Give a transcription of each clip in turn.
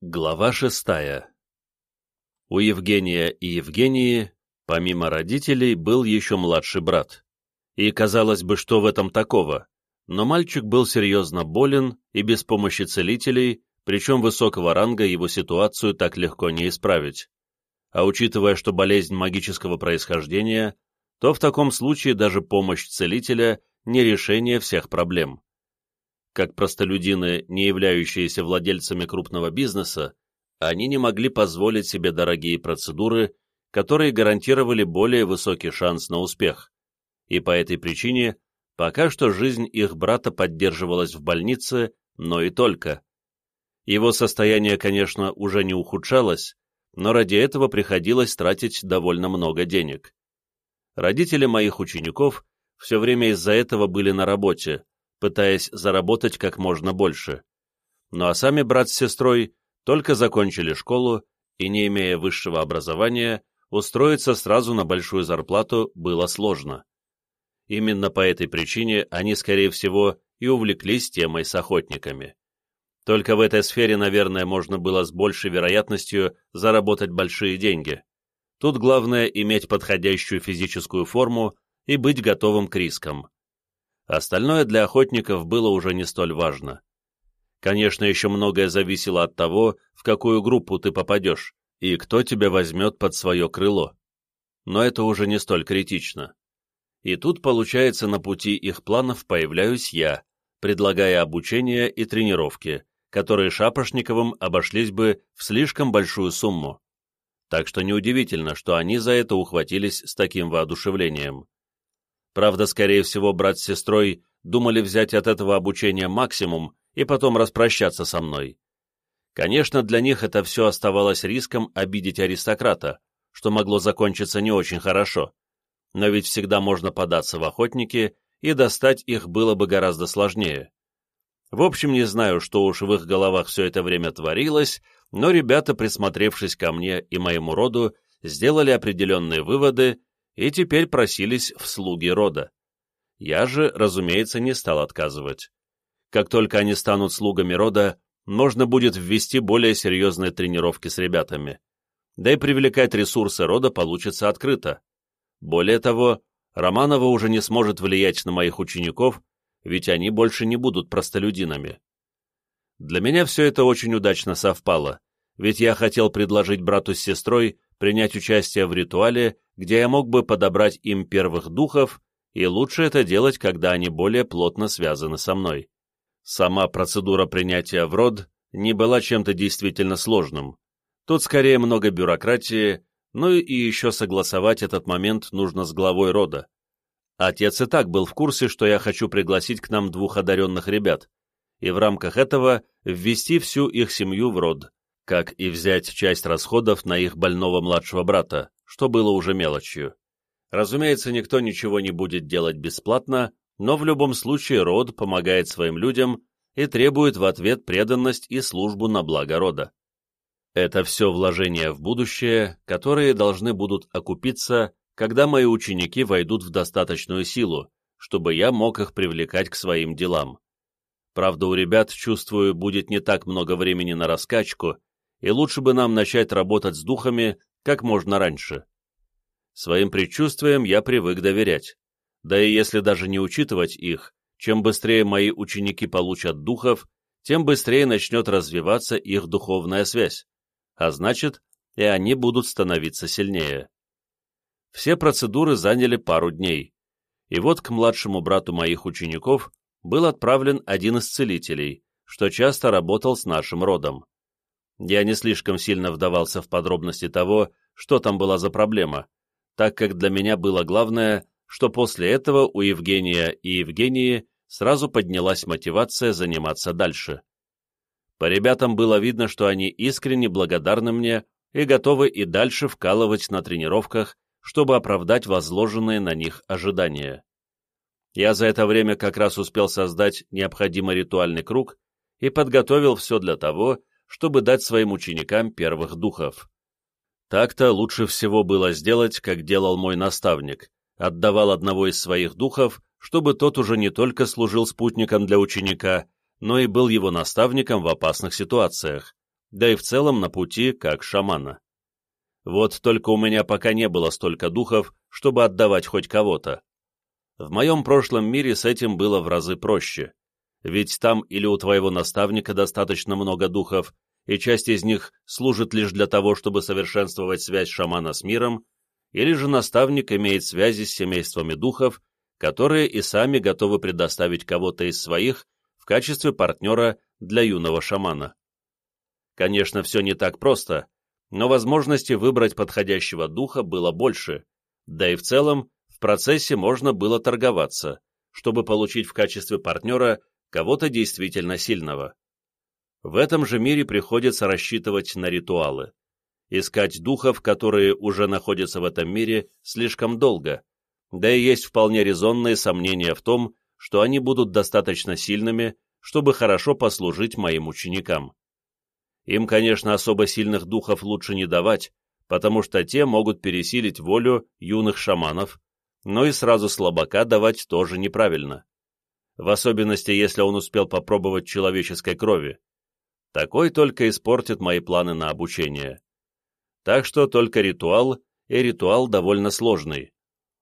Глава шестая У Евгения и Евгении, помимо родителей, был еще младший брат. И казалось бы, что в этом такого, но мальчик был серьезно болен и без помощи целителей, причем высокого ранга его ситуацию так легко не исправить. А учитывая, что болезнь магического происхождения, то в таком случае даже помощь целителя не решение всех проблем как простолюдины, не являющиеся владельцами крупного бизнеса, они не могли позволить себе дорогие процедуры, которые гарантировали более высокий шанс на успех. И по этой причине пока что жизнь их брата поддерживалась в больнице, но и только. Его состояние, конечно, уже не ухудшалось, но ради этого приходилось тратить довольно много денег. Родители моих учеников все время из-за этого были на работе, пытаясь заработать как можно больше. Ну а сами брат с сестрой только закончили школу и, не имея высшего образования, устроиться сразу на большую зарплату было сложно. Именно по этой причине они, скорее всего, и увлеклись темой с охотниками. Только в этой сфере, наверное, можно было с большей вероятностью заработать большие деньги. Тут главное иметь подходящую физическую форму и быть готовым к рискам. Остальное для охотников было уже не столь важно. Конечно, еще многое зависело от того, в какую группу ты попадешь, и кто тебя возьмет под свое крыло. Но это уже не столь критично. И тут, получается, на пути их планов появляюсь я, предлагая обучение и тренировки, которые Шапошниковым обошлись бы в слишком большую сумму. Так что неудивительно, что они за это ухватились с таким воодушевлением. Правда, скорее всего, брат с сестрой думали взять от этого обучения максимум и потом распрощаться со мной. Конечно, для них это все оставалось риском обидеть аристократа, что могло закончиться не очень хорошо. Но ведь всегда можно податься в охотники, и достать их было бы гораздо сложнее. В общем, не знаю, что уж в их головах все это время творилось, но ребята, присмотревшись ко мне и моему роду, сделали определенные выводы и теперь просились в слуги рода. Я же, разумеется, не стал отказывать. Как только они станут слугами рода, можно будет ввести более серьезные тренировки с ребятами. Да и привлекать ресурсы рода получится открыто. Более того, Романова уже не сможет влиять на моих учеников, ведь они больше не будут простолюдинами. Для меня все это очень удачно совпало, ведь я хотел предложить брату с сестрой принять участие в ритуале, где я мог бы подобрать им первых духов, и лучше это делать, когда они более плотно связаны со мной. Сама процедура принятия в род не была чем-то действительно сложным. Тут скорее много бюрократии, ну и еще согласовать этот момент нужно с главой рода. Отец и так был в курсе, что я хочу пригласить к нам двух одаренных ребят, и в рамках этого ввести всю их семью в род, как и взять часть расходов на их больного младшего брата, что было уже мелочью. Разумеется, никто ничего не будет делать бесплатно, но в любом случае род помогает своим людям и требует в ответ преданность и службу на благо рода. Это все вложения в будущее, которые должны будут окупиться, когда мои ученики войдут в достаточную силу, чтобы я мог их привлекать к своим делам. Правда, у ребят, чувствую, будет не так много времени на раскачку, и лучше бы нам начать работать с духами как можно раньше. Своим предчувствиям я привык доверять. Да и если даже не учитывать их, чем быстрее мои ученики получат духов, тем быстрее начнет развиваться их духовная связь, а значит, и они будут становиться сильнее. Все процедуры заняли пару дней, и вот к младшему брату моих учеников был отправлен один из целителей, что часто работал с нашим родом. Я не слишком сильно вдавался в подробности того, что там была за проблема, так как для меня было главное, что после этого у Евгения и Евгении сразу поднялась мотивация заниматься дальше. По ребятам было видно, что они искренне благодарны мне и готовы и дальше вкалывать на тренировках, чтобы оправдать возложенные на них ожидания. Я за это время как раз успел создать необходимый ритуальный круг и подготовил все для того, чтобы дать своим ученикам первых духов. Так-то лучше всего было сделать, как делал мой наставник, отдавал одного из своих духов, чтобы тот уже не только служил спутником для ученика, но и был его наставником в опасных ситуациях, да и в целом на пути как шамана. Вот только у меня пока не было столько духов, чтобы отдавать хоть кого-то. В моем прошлом мире с этим было в разы проще, ведь там или у твоего наставника достаточно много духов, и часть из них служит лишь для того, чтобы совершенствовать связь шамана с миром, или же наставник имеет связи с семействами духов, которые и сами готовы предоставить кого-то из своих в качестве партнера для юного шамана. Конечно, все не так просто, но возможности выбрать подходящего духа было больше, да и в целом в процессе можно было торговаться, чтобы получить в качестве партнера кого-то действительно сильного. В этом же мире приходится рассчитывать на ритуалы. Искать духов, которые уже находятся в этом мире, слишком долго, да и есть вполне резонные сомнения в том, что они будут достаточно сильными, чтобы хорошо послужить моим ученикам. Им, конечно, особо сильных духов лучше не давать, потому что те могут пересилить волю юных шаманов, но и сразу слабака давать тоже неправильно. В особенности, если он успел попробовать человеческой крови. Такой только испортит мои планы на обучение. Так что только ритуал, и ритуал довольно сложный.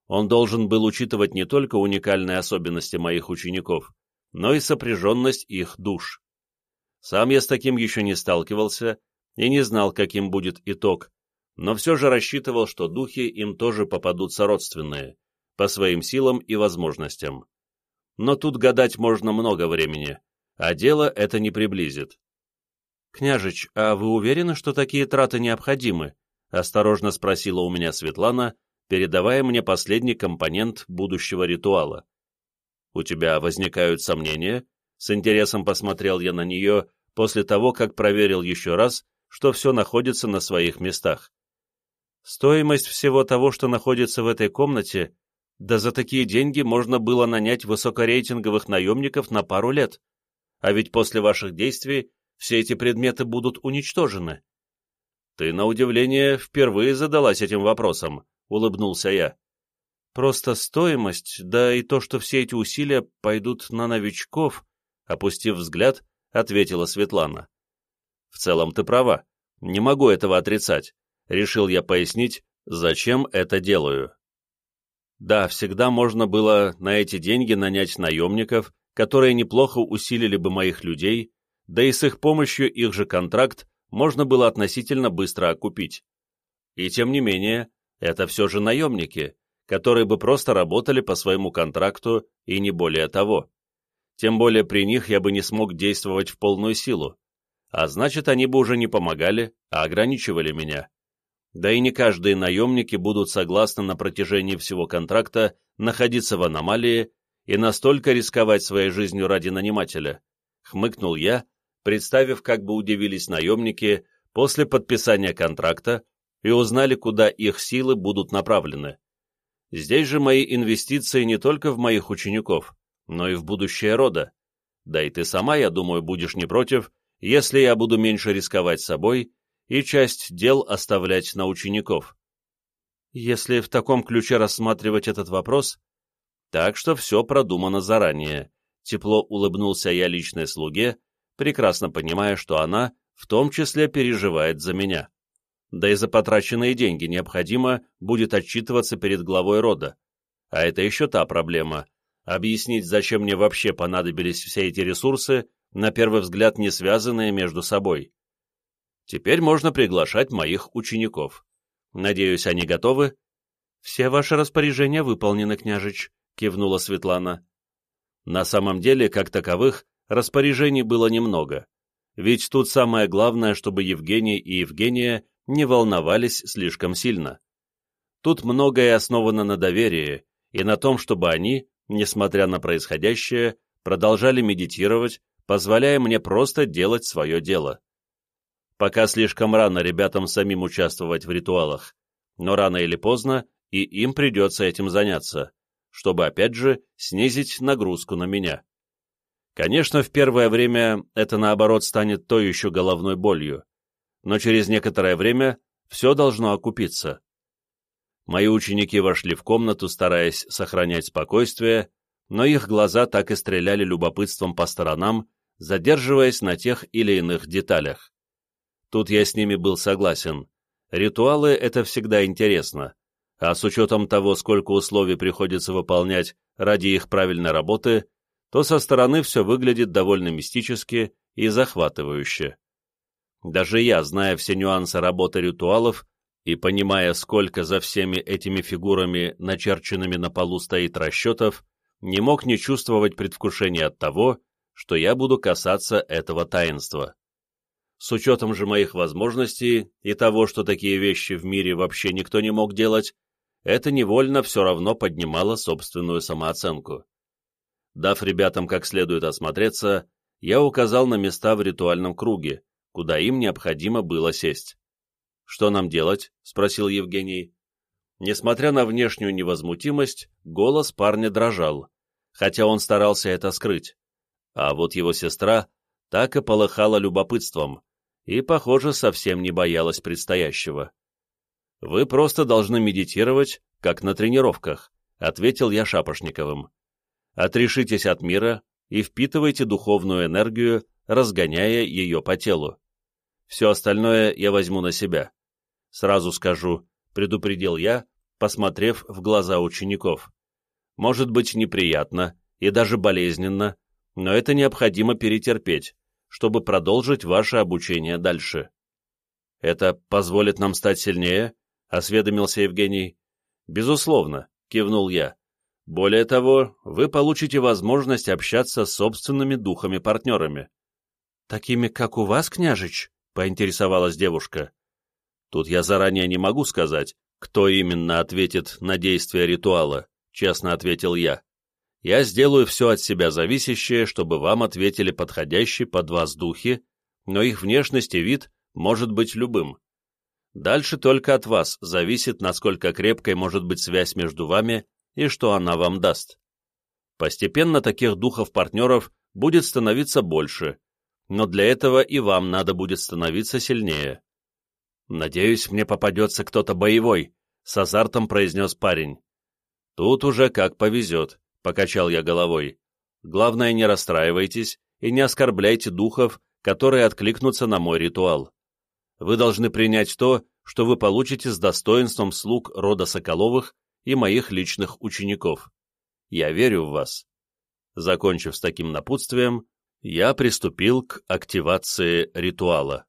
Он должен был учитывать не только уникальные особенности моих учеников, но и сопряженность их душ. Сам я с таким еще не сталкивался и не знал, каким будет итог, но все же рассчитывал, что духи им тоже попадутся родственные, по своим силам и возможностям. Но тут гадать можно много времени, а дело это не приблизит. «Княжич, а вы уверены, что такие траты необходимы?» — осторожно спросила у меня Светлана, передавая мне последний компонент будущего ритуала. «У тебя возникают сомнения?» С интересом посмотрел я на нее, после того, как проверил еще раз, что все находится на своих местах. Стоимость всего того, что находится в этой комнате, да за такие деньги можно было нанять высокорейтинговых наемников на пару лет, а ведь после ваших действий все эти предметы будут уничтожены. Ты, на удивление, впервые задалась этим вопросом, — улыбнулся я. Просто стоимость, да и то, что все эти усилия пойдут на новичков, опустив взгляд, ответила Светлана. В целом ты права, не могу этого отрицать. Решил я пояснить, зачем это делаю. Да, всегда можно было на эти деньги нанять наемников, которые неплохо усилили бы моих людей, да и с их помощью их же контракт можно было относительно быстро окупить. И тем не менее, это все же наемники, которые бы просто работали по своему контракту и не более того. Тем более при них я бы не смог действовать в полную силу, а значит, они бы уже не помогали, а ограничивали меня. Да и не каждые наемники будут согласны на протяжении всего контракта находиться в аномалии и настолько рисковать своей жизнью ради нанимателя. Хмыкнул я, представив, как бы удивились наемники после подписания контракта и узнали, куда их силы будут направлены. Здесь же мои инвестиции не только в моих учеников, но и в будущее рода. Да и ты сама, я думаю, будешь не против, если я буду меньше рисковать собой и часть дел оставлять на учеников. Если в таком ключе рассматривать этот вопрос, так что все продумано заранее. Тепло улыбнулся я личной слуге, прекрасно понимая, что она в том числе переживает за меня. Да и за потраченные деньги необходимо будет отчитываться перед главой рода. А это еще та проблема, объяснить, зачем мне вообще понадобились все эти ресурсы, на первый взгляд не связанные между собой. Теперь можно приглашать моих учеников. Надеюсь, они готовы? Все ваши распоряжения выполнены, княжич, кивнула Светлана. На самом деле, как таковых, распоряжений было немного. Ведь тут самое главное, чтобы Евгений и Евгения не волновались слишком сильно. Тут многое основано на доверии и на том, чтобы они несмотря на происходящее, продолжали медитировать, позволяя мне просто делать свое дело. Пока слишком рано ребятам самим участвовать в ритуалах, но рано или поздно и им придется этим заняться, чтобы, опять же, снизить нагрузку на меня. Конечно, в первое время это, наоборот, станет то еще головной болью, но через некоторое время все должно окупиться. Мои ученики вошли в комнату, стараясь сохранять спокойствие, но их глаза так и стреляли любопытством по сторонам, задерживаясь на тех или иных деталях. Тут я с ними был согласен. Ритуалы — это всегда интересно, а с учетом того, сколько условий приходится выполнять ради их правильной работы, то со стороны все выглядит довольно мистически и захватывающе. Даже я, зная все нюансы работы ритуалов и понимая, сколько за всеми этими фигурами, начерченными на полу, стоит расчетов, не мог не чувствовать предвкушения от того, что я буду касаться этого таинства. С учетом же моих возможностей и того, что такие вещи в мире вообще никто не мог делать, это невольно все равно поднимало собственную самооценку. Дав ребятам как следует осмотреться, я указал на места в ритуальном круге, куда им необходимо было сесть. «Что нам делать?» — спросил Евгений. Несмотря на внешнюю невозмутимость, голос парня дрожал, хотя он старался это скрыть. А вот его сестра так и полыхала любопытством, и, похоже, совсем не боялась предстоящего. «Вы просто должны медитировать, как на тренировках», — ответил я Шапошниковым. «Отрешитесь от мира и впитывайте духовную энергию, разгоняя ее по телу. Все остальное я возьму на себя. Сразу скажу, предупредил я, посмотрев в глаза учеников. Может быть неприятно и даже болезненно, но это необходимо перетерпеть, чтобы продолжить ваше обучение дальше. Это позволит нам стать сильнее? — осведомился Евгений. «Безусловно», — кивнул я. «Более того, вы получите возможность общаться с собственными духами-партнерами». «Такими, как у вас, княжич?» — поинтересовалась девушка. «Тут я заранее не могу сказать, кто именно ответит на действие ритуала», — честно ответил я. Я сделаю все от себя зависящее, чтобы вам ответили подходящие под вас духи, но их внешность и вид может быть любым. Дальше только от вас зависит, насколько крепкой может быть связь между вами и что она вам даст. Постепенно таких духов-партнеров будет становиться больше, но для этого и вам надо будет становиться сильнее. «Надеюсь, мне попадется кто-то боевой», — с азартом произнес парень. «Тут уже как повезет», покачал я головой. Главное, не расстраивайтесь и не оскорбляйте духов, которые откликнутся на мой ритуал. Вы должны принять то, что вы получите с достоинством слуг рода Соколовых и моих личных учеников. Я верю в вас. Закончив с таким напутствием, я приступил к активации ритуала.